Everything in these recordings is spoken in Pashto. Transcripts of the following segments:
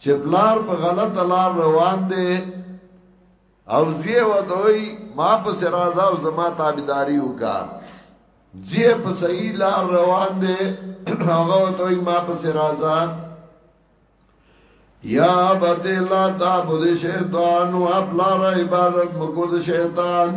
چې پلار په غلطه لار روان دی او زیه ودوی ما په سرازه او زما تابعداري وکا زیه په صحیح لار روان دی هغه ودوی ما په سرازه یا بد الله تعبد شیطان او خپل عبادت مکو شیطان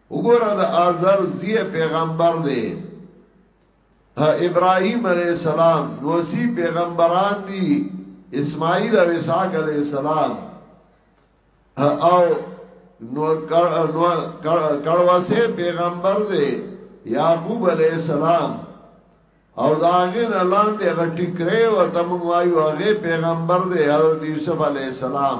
وګوره د آزر زی پیغمبر دی ابراهيم عليه السلام نوسی پیغمبران دي اسماعیل او اسحاق عليه السلام او نو کړواسه پیغمبر دی یعقوب عليه السلام او داغه نه لاندې غټی کړي او تم وایو هغه پیغمبر دی حضرت یوسف عليه السلام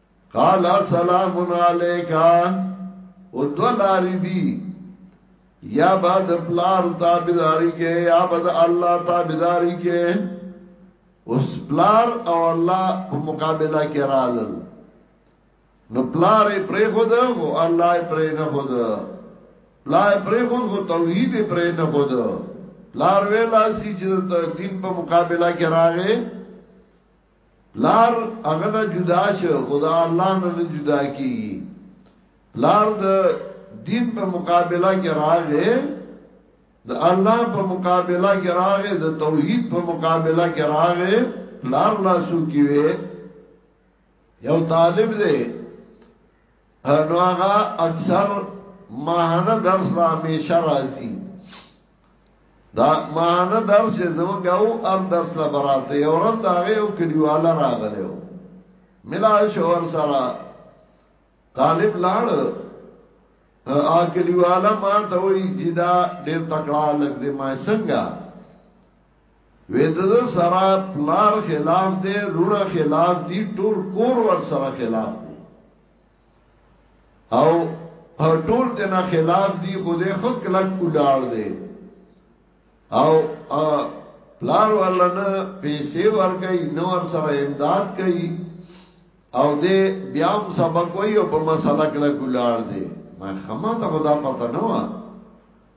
قال سلام علیکا او دولاری دی یا با د پلار تابعداري کې یا با د الله تابعداري کې اوس پلار او الله په مقابله کې راغلل نو پلار یې پرې خود او الله یې پرې نه خود پلار یې پرې خود او توحید یې پرې نه خود پلار ویلا سي چې د دین په مقابله کې راغې پلار هغه نه جدا شو خدا الله نه جدا کیږي پلار د دین په مقابله کې راغې د الله په مقابله کې راغې د توحید په مقابله کې راغې پلار لا سو کیوي یو طالب دی نو هغه اکثر ماهانه درس به همیشه راځي دا ماهانه درس چې زمونږ او ار درس لا براته یو ورځ دا هغه یو کلیواله راغلی و ملا شور سره طالب لاړ ا کلیواله ما ته وی جدا ډیر تکړه لګ دې ما څنګه وې د زه سره پلار خلاف دې روڼه خلاف دي ټول کور ور سره خلاف دي او ټول دې نه خلاف دي خو دې خو کلک ولاړ دي او پلار ولنه پیسې ورګي نو ور سره امداد کوي او دې بیا هم سبق وي او په مسله کلک ولاړ دي ما خمه ته خدا پته نه و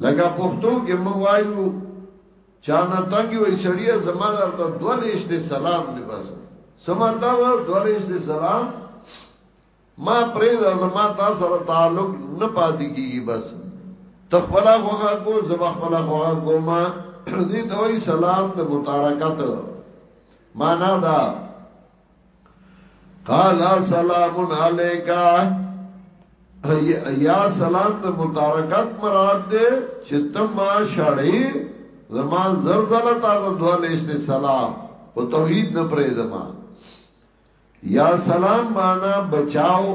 لکه پښتو کې مو وایو چا نه تنګي وي شریعه زما درته دولېش دې سلام دې بس سما تا و دولېش دې سلام ما پرې دا زما تا سره تعلق نه پاتې کیږي بس تخبلا خوغا کو زما خپلا خوغا کو ما دې دوی سلام د متارکت معنا دا قال سلام علیکا یا سلام د متارکت مراد دے چې تما شړې زما زرزله تا د دوله است سلام او توحید نه پرې زما یا سلام معنا بچاو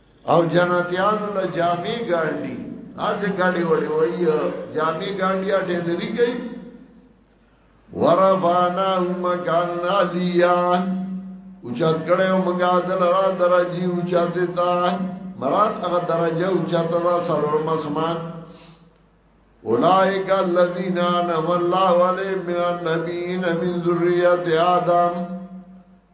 او جنتیان له جامې ګاندي اسه ګاډي وړي وای جامې ګاندي اټه لري کوي ورفانا مکان علیا اوچات کړه او مګا دل را درجی اوچات تا مراد هغه درجه اوچات دا سرور مسمان اولائک الذین انعم الله علیهم من النبیین من ذریه آدم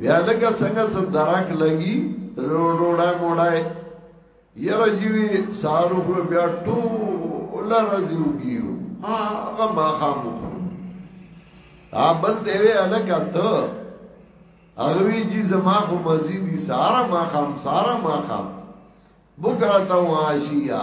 بیا لکه څنګه صدراک لګي روډوډای موډای یره جیوی سارو خو بیا ټول راځي وګیو هغه ما خام وکړ ا بل دی وی الکه ته اغوی جی زما خو مزیدی سارا ما خام سارا ما خام بکرتا و عاشیا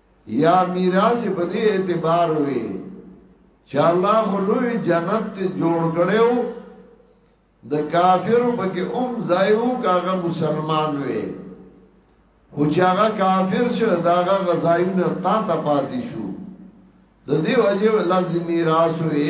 یا میراث په دې اعتبار وي چې الله خو لوی جنت ته جوړ کړو د کافرو پکې اوم ځایو کاغه مسلمان وي خو چې هغه کافر شو داغه غزایونه تا ته پاتې شو د دې وجه لفظ میراث وي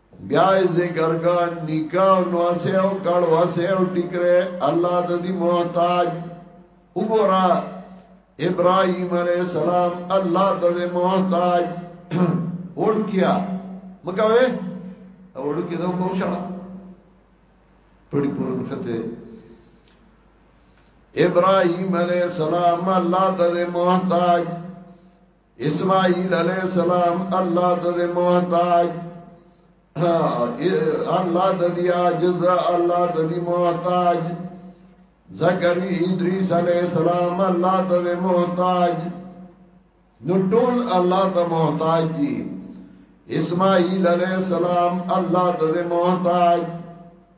بیا ذکر کا نکاح نو سے او کړه واسه او ټیکره الله د دې محتاج وګورا ابراهيم عليه السلام الله د دې محتاج اور کیا مکوي اور کې دا کو شړه پړي پورن خته ابراهيم عليه السلام الله د دې محتاج اسماعیل علیہ السلام الله د دې محتاج الله د دې عاجز الله د دې محتاج زکری ادریس علیہ السلام الله د دې محتاج نو ټول الله ته محتاج دي اسماعیل علیہ السلام الله د دې محتاج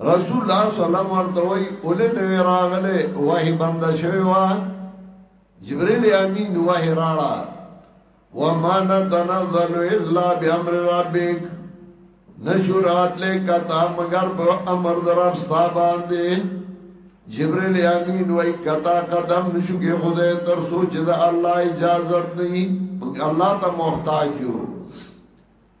رسول الله صلی الله علیه وسلم ورته وی اولې نوې راغله وای بند شوی وا جبرئیل امین وای راړه وما نتنزل الا بامر ربک نشورات لے کتا مگر با امر درب صابان دے جبریل امین وی کتا قدم نشو کے خدای تر سوچ دا اللہ اجازت نہیں اللہ تا محتاج یو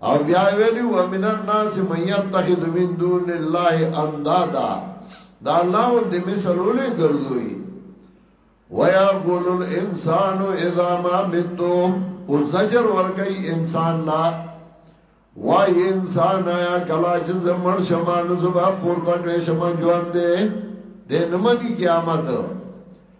او بیا ویلی و من الناس من یتخذ من دون الله اندادا دا الله دې مثالونه ګرځوي ويا قول الانسان اذا ما مت او زجر ورګي انسان لا وای انسان یا کلا چې زمر شمانو زبا پور پکړې شمن ژوند دې دې نمنې قیامت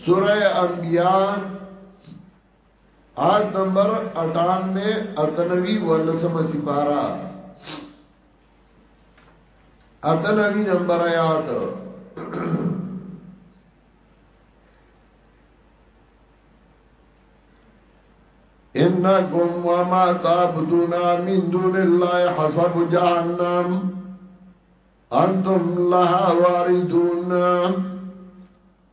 سورہ انبیاء آیت نمبر 98 اتنوی ولسم سپارا اتنوی نمبر آیات انکم وما تعبدون من دون الله حسب جهنم انتم لها واردون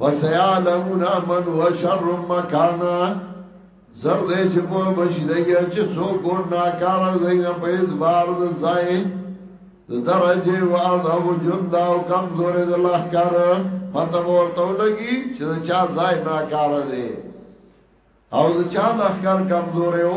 فسيعلمون من هو شر مكانا زر دې چې په بشي دی چې سو کو ناکار زین په اعتبار د ځای د درجه او اذو جند او کمزور د الله کار پته ورته لګي چې چا ځای ناکار دی او د چا د اخر کمزور یو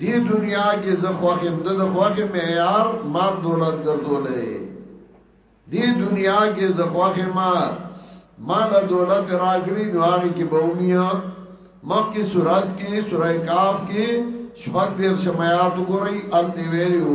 دی دنیا کې زه خوخم د خوخه معیار مال دولت ګرځولې دی دنیا کې زه خوخه ما مال دولت راګړي نو هغه کې بومیا مکه سورات کې سورای کاف کې شپږ دیر شمعات ګوري ال دی ویلو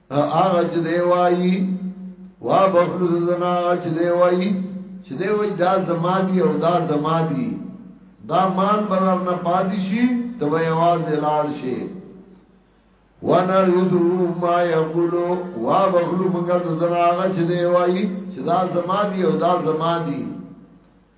هغه چې دی وایي وا بخلو د زنا چې دی وایي چې دی وایي دا زما دی او دا زما دی دا مان بدر نه پاتې شي ته به आवाज لاړ شي ونرجو ما یقولو وا بخلو موږ د زنا هغه چې دی وایي چې دا زما دی او دا زما دی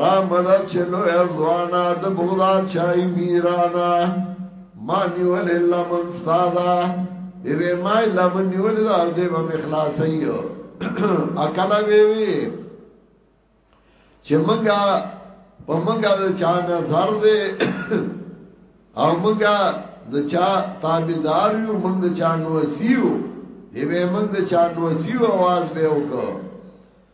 رامدا چلو ارزوانا د بغدا چای میرانا ما نیول الله من سادا دی وی ما الله من نیول دا دی به اخلاص ایو اکلا وی وی چې منګه په منګه د چا نظر دی او منګه د چا تابعدار یو من د چا نو سیو دی به من د چا نو سیو आवाज به وکړو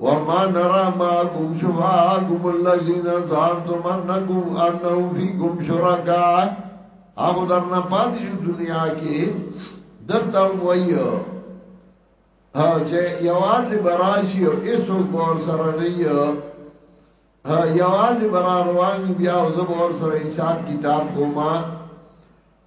وما نرى معكم شفاءكم الذين زعمتم انكم انهم فيكم شركاء هغه درنه پاتې شو دنیا کې دلته وایو ها چې یوازې براشي او ایسو کور سره نه یو ها یوازې برا رواني بیا او زبور سره حساب کتاب کوما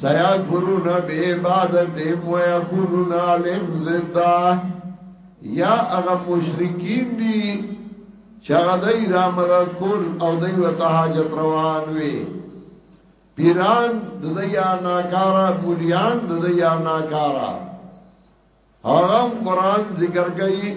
سيكفرون بعبادتهم ويكونون عليهم ضدا یا هغه مشرکین دي چې هغه دای را مدد کول او دای وته حاجت روان وي پیران د دیا ناکارا مولیان د دیا ناکارا هغه قرآن ذکر کوي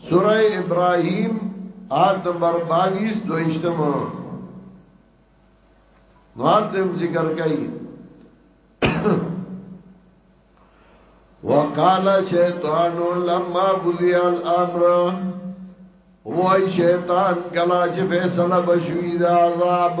سورہ ابراہیم آیت نمبر 22 دویشتم نوالتم ذکر کئی وقال شیطان لما بلی الامر وای شیطان کلا چې فیصله بشوی دا عذاب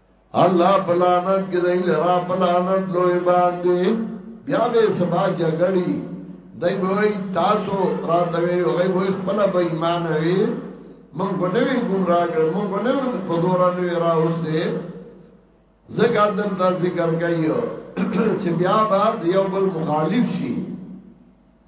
الله پلانت کې دای لرا پلانت لوی باندې بیا به سبا جګړی دای وای تاسو راته وی هغه وای خپل به ایمان وی مونږ کو نوی گمراه کړ مونږ کو نوی په دورا نوی را اوس دې زګا دن دا ذکر کوي چې بیا بعد یو بل مخالف شي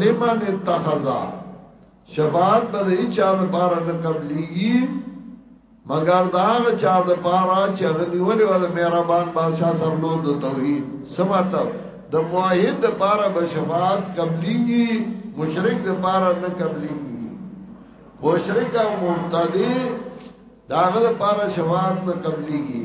لمن اتخذا شفاعت به هیڅ چا د پاره نه قبليږي مگر دا هغه چا د پاره چې غنیولې ول مهربان بادشاہ سرلو د توحید سماته د موحد د پاره به شفاعت قبليږي مشرک د پاره نه قبليږي مشرک او مرتدی داغه د پاره شفاعت نه قبليږي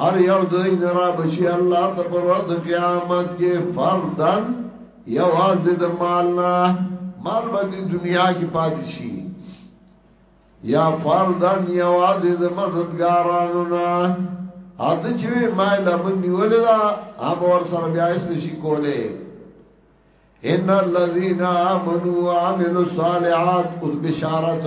هر یو دای نه را بشي الله ته پر ورځ د قیامت کې فردن یوازې د مال نه مال به د دنیا کې پاتې شي یا فردن یوازې د مددګارانو نه اته چې ما لمن نیولې دا هغه ور سره بیا یې شي کولې ان الذين امنوا وعملوا الصالحات قد بشارت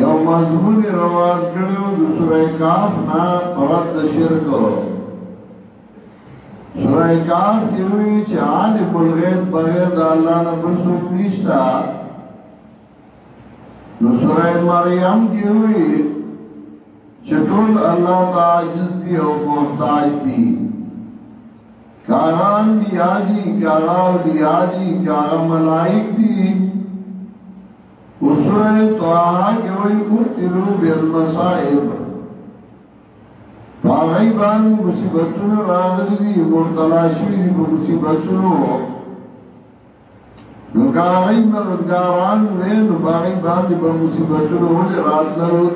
یو مضمون روان کړو د سوره کاف نا رد شرک سوره کاف کې وی چې عالم الغیب بغیر د الله نه بل څوک نشتا نو سوره مریم کې وی چې ټول الله تعجز دی او محتاج دی کاغان بیا دی کاغا اولیاء دی کاغا ملائک دی او سوره طه کې وای ابتلو بالمصائب پاغی باندې مصیبتونه راغلي دي مبتلا شوی دي په مصیبتونو نو کاغی مددگاران وی نو پاغی باندې په مصیبتونو ولې راتلل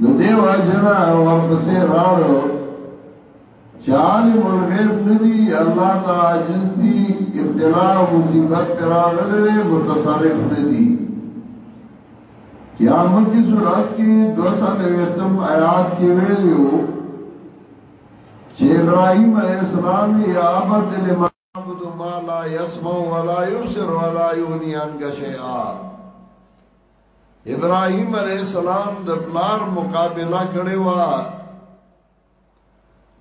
نو دیو اجنا ورپسې راړو چې عالم الغیب ندی الله ته عاجز دي ابتلا او مصیبت پراغله متصرف ندی یا مکی سورات کی دو سال ویختم آیات کی ویلیو چه ابراہیم علیہ السلام یا عبد لما عبد ما لا يسمع ولا يبصر ولا يغني عنك شيئا ابراهيم عليه السلام د پلار مقابله کړې و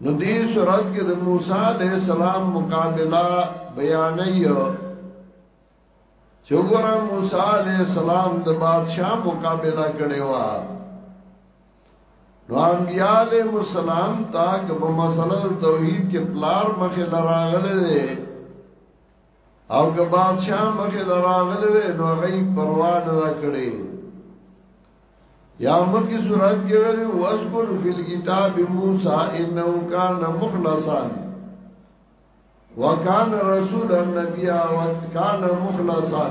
نو دې صورت کې د موسی عليه السلام مقابله بیانې چې ګوره موسی عليه السلام د بادشاہ مقابله کړې و نو انبیاء علیہ السلام تا که په مسله توحید کې پلار مخه لراغله دي او که بادشاہ مخه لراغله دي نو غي پروا نه کړې یا مکی صورت کې ویلي واذکر فی الكتاب موسی انه کان مخلصا وکان رسول النبی وکان مخلصا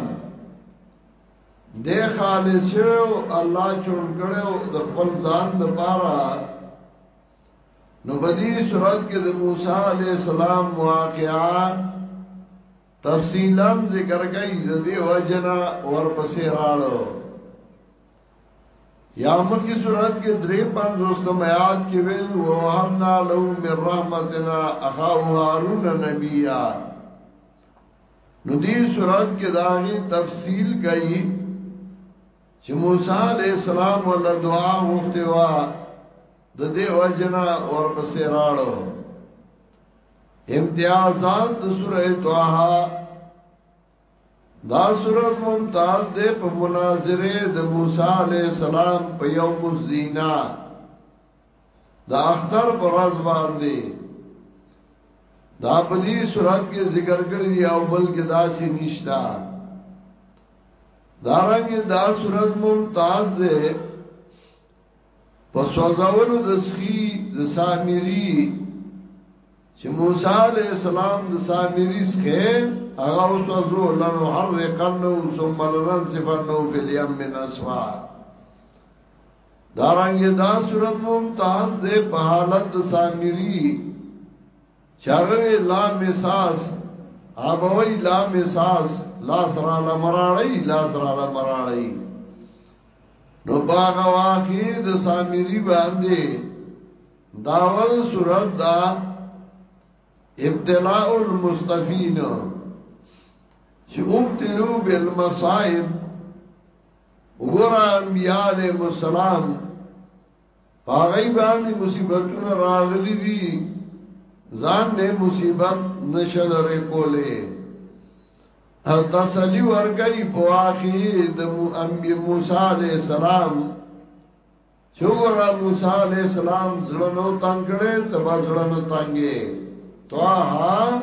دے خالص شو الله چون کړو د خپل ځان د پاره نو بدی صورت کې د موسی علی السلام واقعا تفصیلا ذکر کړي د دې وجنا ورپسې راړو یا مخی صورت کې درې پنځ رستم آیات کې ویل او همنا لو من رحمتنا اخاو هارون نبیا نو دې صورت کې داغي تفصیل کوي چې موسی عليه السلام ول دعا وکړه وا د دې وجنا اور پسې راړو امتیازات د سورې طه دا صورت ممتاز دے په مناظره د موسی علی السلام په یوم الزینا دا اختر پرز باندې دا په دې صورت کې ذکر کړی دی او بل کې داسې نشتا دارنګه دا صورت ممتاز دے په سوځولو د سخی د سامری چې موسی علی السلام د سامری سخه هغه وسوځو لنو حرقنه ثم لننسفنه فی الیم من اسوا دارنګ دا صورت ممتاز ده په حالت سامری چاغه لا مساس ابوی لا مساس لا سره لمراړی لا سره لمراړی نو باغ واخی د سامری باندې داول صورت دا ابتلاء المستفین چې ابتلو بالمصائب وګور انبیاء علیهم السلام پاغی باندې مصیبتونه راغلي دي ځان له مصیبت نشل رې کولې او تسلی ورګي په واقعي د انبي موسی عليه السلام چوغرا موسی عليه السلام زړنو تنگړې تبا زړنو تنگې توه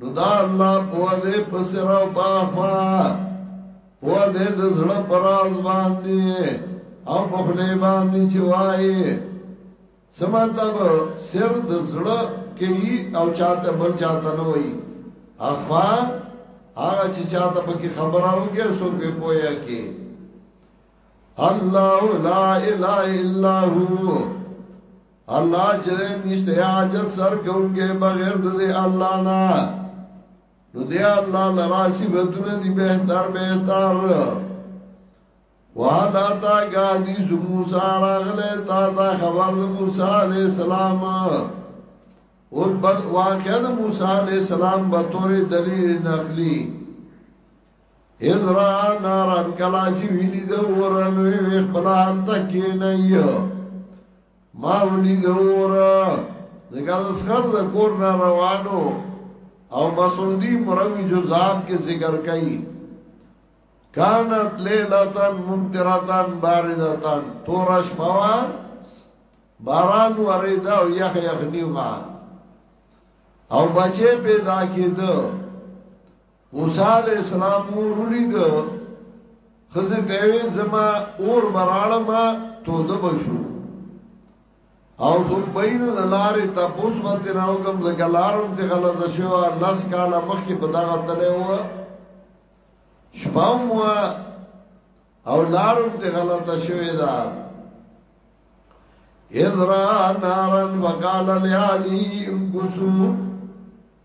نو دا الله په دې پسر او پافا په دې د زړه پراز باندې او په خله باندې چې وایي سمطلب سر د زړه کې او چاته بل چاته نه وایي اخفا هغه چې چاته په کې خبره وکړي سو په پویا کې الله لا اله الا هو الله چې نشته حاجت سر کوونکی بغیر د الله نه نو دی الله لرا صفاتونه دی بهتر بهتر والا تا گادی موسی راغله تا تا خبر موسی علی السلام اور واقعا موسی علی السلام به تور دلیل نقلی ازرا ناران کلا چی ویلی دو ورن وی وی خلال تکی نئی ما ولی دو ورن دکار اسخر دا کور نا روانو او مسعودی مروی جزاب کے ذکر کئی کانت لیلتن ممترتن باردتن تورش موان باران وریده او یخ یخ نیو ما او بچه پیدا کیده موسی علیہ السلام مور ولید خزه دیوی زما اور براړه ما تو دبشو او تو بینو د لارې تپوس باندې راو کوم ځکه لارم ته غلط شو لاس کاله مخ کې بداغه تله و شپم و او لارم ته غلط شوې ده اذرا نارن وقال لعلی امکسو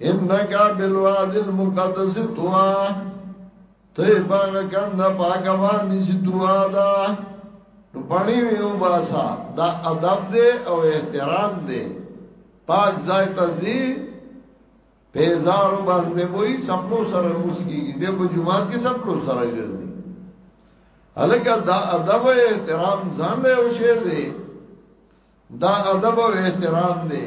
انك بالواد المقدس طوا ته باغ کند پاک باندې چې دعا دا نو پانی ویو باسا دا ادب دے او احترام دے پاک ځای ته زی پیزارو باندې وای سپلو سره مسکیږي د په جمعات کې سپلو سره ګرځي الکه دا ادب او احترام ځان له او شی دی دا ادب او احترام دی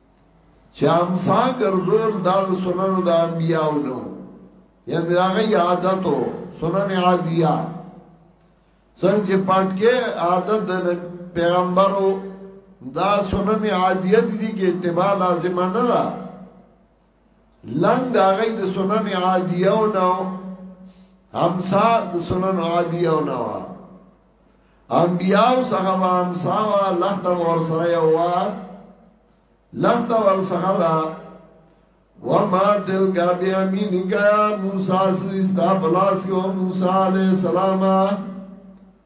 چې امسا ګرځول دا د سنن د انبیاو نو یعنی هغه عادتو سنن عادیه څنګه پټکه عادت د پیغمبرو دا سنن عادیه دي کې اتباع لازم نه ده لنګ دا غي د سنن عادیو نو همسا د سنن عادیو نو انبیاء څنګه به همسا وا لخت ور سره یو وا لخت ور سره دا وما دل کا بیا مینی کا موسی سستا بلاس کو موسی علیہ السلام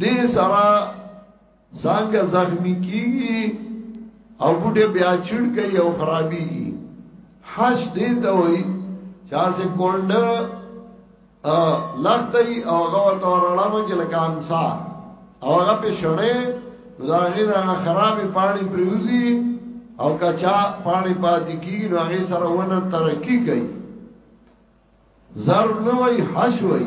دې سره څنګه زخمی کیږي او بوټه بیا چړ کوي او خرابيږي حش دې ته وایي چا سه کولډ ا لختي او هغه ورته ورړانو کې لکه امسا او هغه په شړې دا غیر هغه خرابې پانی پریوزي او کچا پانی پاتې کیږي نو هغه سره ونه ترقی کوي ضرب نه وای حش وای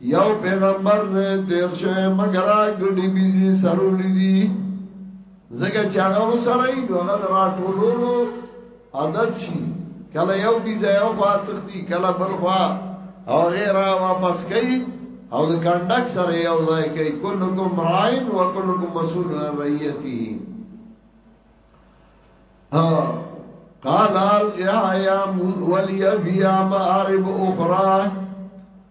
یو پیغمبر نه تیر شوی مگر ګډي بيزي سرولې دي زګه چې هغه وسره یې نو هغه راټولولو عادت شي کله یو بيزه یو خوا تختی کله بل خوا او غیره واپس کوي او د کانډک سره یو ځای کوي کلکم راین و کلکم مسئول عن رعیته قال القيا يا ولي فيها مآرب اخرى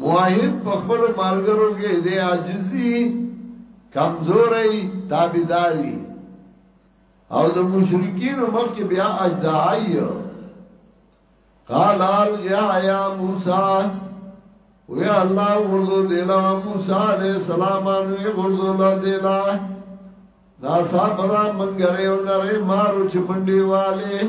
موحد په خپل ملګرو کې د عاجزي کمزوري تابعداري او د مشرکین مخ کې بیا اجدای قال الیا یا موسی وی الله ورزو دیلا موسی علیہ السلام انوی ورزو لا دیلا دا صاحب دا منګره او نره مارو چې منډي والے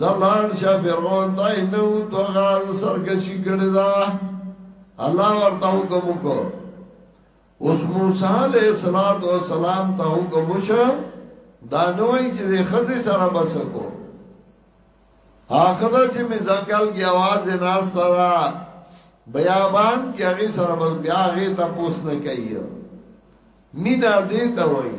زلان شا فرعون تا انو تو غال سرکشی کړی دا الله ورته حکم وکړو اوس موسی علیہ الصلات والسلام ته حکم وشو دا نوې چې د خزې سره بس کو هغه چې می ځنګل کې आवाज نه راسترا بیابان کې هغه سره بس بیا هغه تاسو نه کوي مینا دې ته وایي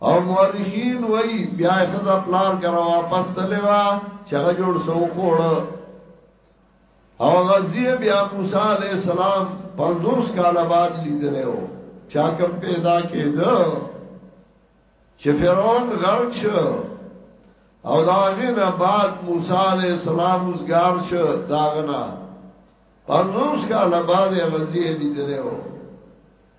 او مورخین وای بیا خزا پلار کرا واپس تلوا چغه جوړ سو کوړ او غزی بیا موسی علی السلام 50 کال بعد لیدنه و چا کم پیدا کېد چې فرعون غرق شو او داغه نه بعد موسی علی السلام وزګار شو داغه نه 50 کال بعد غزی لیدنه و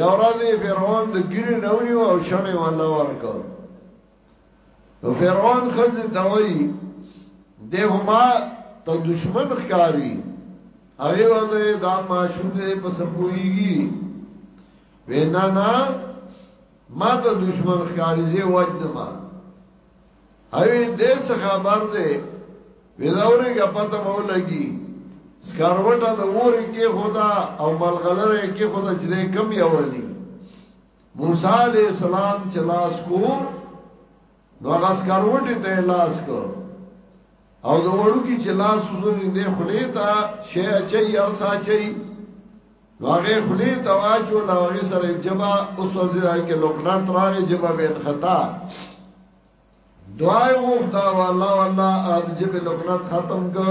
یو راځي فرعون د ګیره نونیو او شمه والا ورکو نو فرعون خزه دوی ده هما ته دشمن ښکاری هغه وځه دا ماشوم دې په سپويږي وینا نه ما ته دشمن ښکاری زه وجنما اوی دې څه خبر دې ویلاوري کا پته به ولګي سکاروټه د اوري کې خدا او ملغلره کې خدا چې کم یې ولي موسی علی السلام چې لاس کو نو هغه سکاروټه ته لاس کو او د وړوکی چې لاس وسوځي نه خلی ته شی اچي او ساچي نو هغه خلی ته واچو نو هغه سره جبا وسوځي دا کې لوکنات راغی جبا وین خطا دعای غوښتا والله والله اد جبه لوکنات ختم کو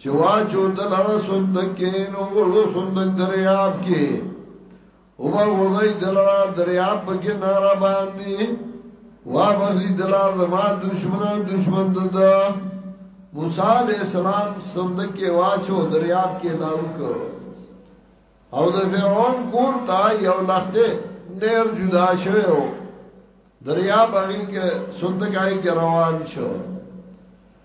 چې واچو دلر صندوق کې نو ورو صندوق دریاب کې او ما ورځي دلر دریاب کې نارا باندې وا بغي دلر زما دشمنان دشمن ددا موسی علیہ السلام صندوق کې واچو دریاب کې لاو کړ او د فرعون کور ته یو لخته نیر جدا شوو دریا باندې کې صندوق آی کې روان شو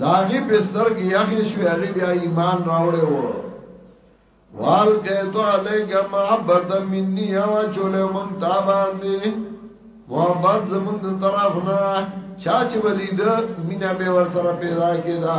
داغي بستر کې یخې شوې هغه بیا ایمان راوړې وو وال کېتو علیک محبت مني او چول مون تا باندې محبت زمون د طرف نه چا چې ولید مینا به ور سره پیدا کېدا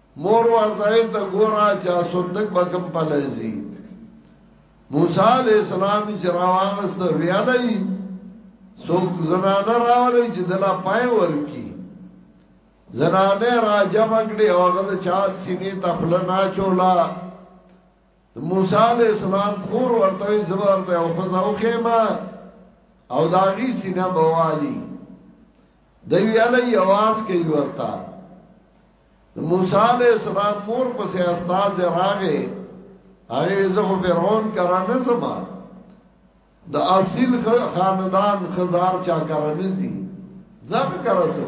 مور ورته وی ته ګورا چا صندوق به کم پلایزي موسی علی السلام چې راوغست ویلای څوک زنانه راولای چې دلا پای ورکی زنانه را جمع کړي او هغه چا سینې تخل نه چولا موسی علی السلام خور ورته زبر ته او خزاو خېما او داغي سینه بوالي دوی علی आवाज کوي ورته موسی علیہ السلام مور پسې استاد راغې هغه زغه فرعون کرانه زما د اصل خاندان خزار چا کرانه زی ځم کرسو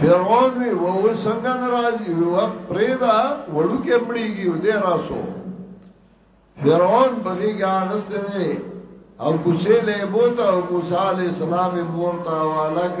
فرعون وی وو څنګه ناراضي وو پرېدا وړو کې مړیږي دې راسو فرعون بغي غاغسته نه او کوسه له بوته موسی علیہ السلام مور تا والک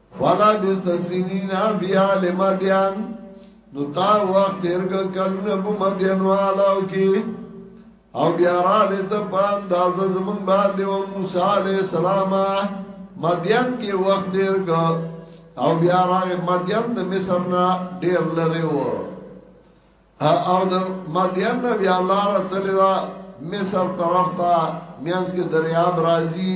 ولا بستسینین بیا لمدیان نو تا وخت تیرګ کلونه په مدین والاو کې او بیا را لته پام داز زمون باندې او موسی علی السلام مدین کې وخت تیرګ او بیا را مدین د مصر نه ډیر لري وو او د مدین نه بیا لار تللی مصر طرف ته میانس کې دریاب راځي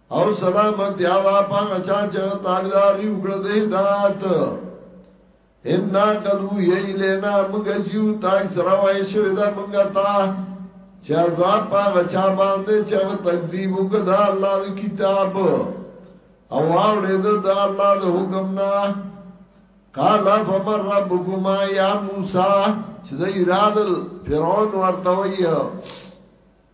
او سلامت یا وا پاغه چا چې تابعدار یو کړ دې دات ان نا قدو یی لینا موږ جیو تا سره وای شو دا موږ تا چې عذاب پاغه چا باندې چې تکذیب وکړه الله دی کتاب او اوړې دا الله د حکم نه قال فمر ربكما یا موسی چې د ایراد فرعون ورته وایو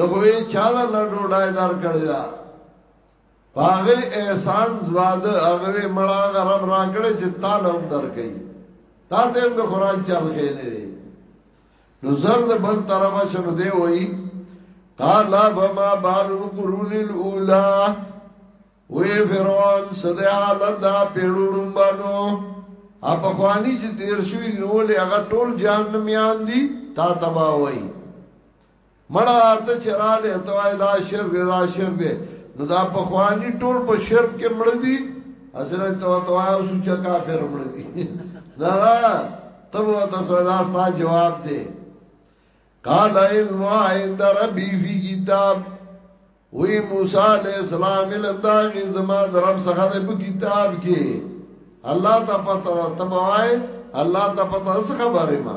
دغوی چاله لډو ډای دار کړی دا باغه احسان زواد هغه مړه غرب را کړی چې تعالی هم درکې تا دې هم د خوراک چل کې نه دی نو زرد بل طرف شنو دی وای قال بما بال القرون الاولى وی فرعون سده حالت دا پیړوړم بانو اپ خوانی چې تیر شوی نو له هغه ټول جهنميان دي تا تبا وای مړه ته چراله ته وای دا شرک دی دا شرک دی نو دا په خواني ټول په شرک کې مړ دي اصله ته ته وای اوس چې کافر مړ دي دا ته وو ته سودا ستا جواب دی قال علم عند ربي في كتاب وی موسی علیہ السلام علم دا غي زما درم څخه په کتاب کې الله ته پته تبوای الله ته پته څه خبره ما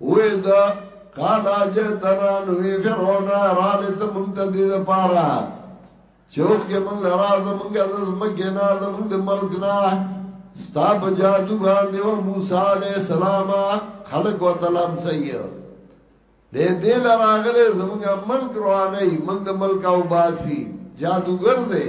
وې دا قالا جتنا نوې فرعون را لته مونږ ته دې د پاره چوک کې مونږ لرا زمونږ د زمکه نه زمونږ د ملک نه ستا په جادو باندې او موسی عليه السلام خلق وتلم سيو دې دې لراغله زمونږ ملک رواني مونږ د ملک او باسي جادوګر دې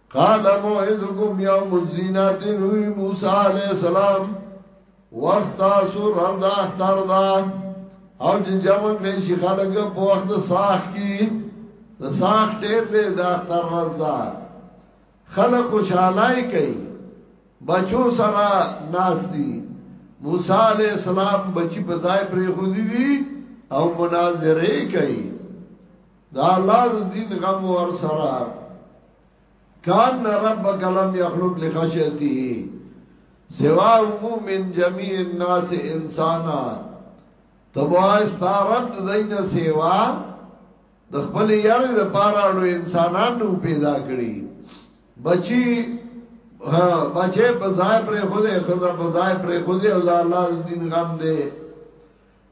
قال موعدكم يوم الزينات نوي موسى عليه السلام وقت تاسو رضا اختر دا او چې جمع کړي شي خلک په وخت ساخ کې د ساخ ډېر دې دا اختر رضا خلک خوشالای کوي بچو سره ناس دي موسی عليه السلام بچي په ځای پرې خو دي او مناظره کوي دا الله د دین غم ور سره کان ربک لم یخلق لخشیته سوا عموم جميع الناس انسانا تبوای ستارب د دینه سیوا د خپل یار د پاراړو انسانانو پیدا کړی بچی بچه بزای پر خوده خزا بزای پر خوده او دا الله دین غم دی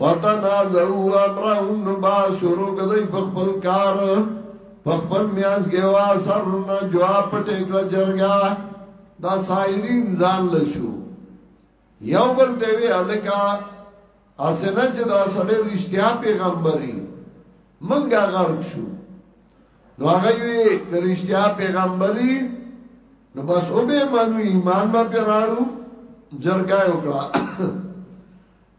فتنازعو امرهم نبا شروع کدی پخپل کار پخپل میانس کے وا سرنا جواب پٹیکل جرگا دا سائرین زان لشو یو بل دیوی علکا اسنه چې دا سړی رښتیا پیغمبري منګه غرق شو نو هغه وی رښتیا پیغمبري نو بس او به مانو ایمان ما پیراړو جرګه وکړه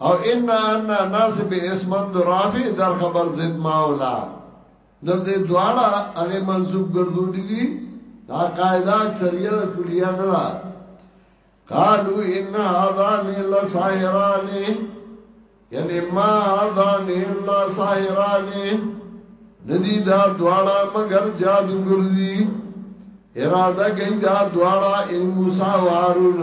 او ان ان ناس به اسمن درافی در خبر زد ماولا نو دې دواړه هغه منسوب ګرځولې دي دا قاعده اکثریه ده کلیه نه ده قالو ان هذان لا ساحران یعنی ما هذان لا ساحران ندی دا دواړه مگر جادوګر دي اراده کوي دا دواړه ان موسی او هارون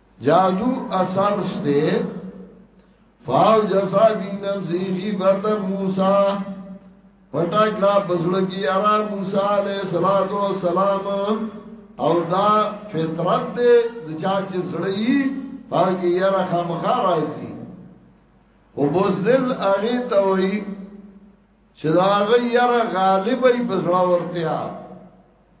جادو اثر شته فاو جزا بین نفسی غیبت موسی پټا کلا بزړګي ارا موسی علیہ الصلوۃ والسلام او دا فطرت دې د چا چې زړی پاګي یاره خامخا راځي او بوزدل هغه ته وایي چې دا هغه یاره غالب ای بزړه ورتیا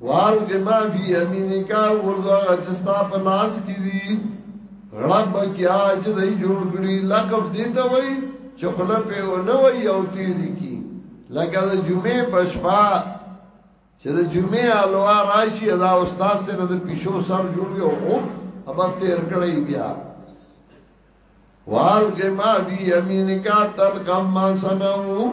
وال کې ما فی امینکا ورځو هغه چې ستا په لاس کې دي غړب کیا چې دای جوړ کړی لقب دې ته وای چې خلا په نو وای او تیری کی لکه د جمعې په شپه چې د جمعې الوا راشي دا استاد ته د پیشو سر جوړ یو او ابا تیر کړی بیا وال کې ما فی امینکا تل کما سنو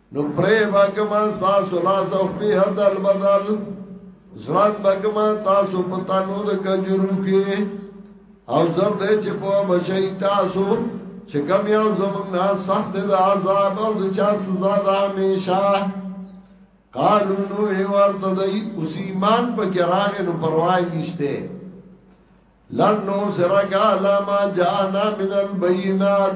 نو پرې باګما تاسو لا څو په حد البدل زړات باګما تاسو په تانو د کجورو کې او زر دې چې په بچی تاسو چې کم یو زمون نه سخت د عذاب او د چا سزا ده همیشه قالو نو وی ورته دای اوس ایمان په ګراغ نو پروا نشته لن نو سرګا لما جانا من البینات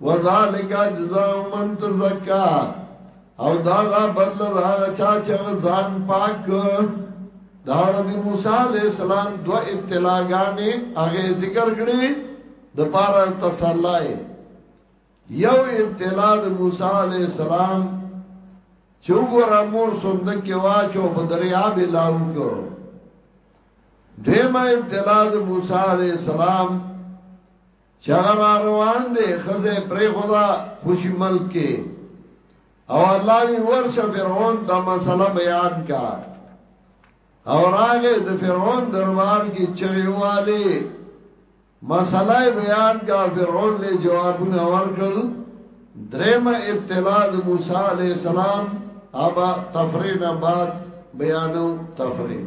وذالک جزاء من تزکا او دا دا بدل دا چا چې ځان پاک دا ورځ موسی علیہ السلام دو ابتلاګانې هغه ذکر کړې د پاره تسلای یو ابتلا د موسی علیہ السلام چې وګوره مور صندوق کې واچو په دریاب لاو کو دیمه ابتلا د موسی علیہ السلام چغه را روان دی خزه پرې خدا خوشي ملک کې او الله وی ورشه فرعون ته مسله بیان کا او راغه د فرعون دربار کې چغه والی مسله بیان کا فرعون له جوابونه ورکړ دریم ابتلا د موسی علی السلام ابا تفرینا بعد بیانو تفرین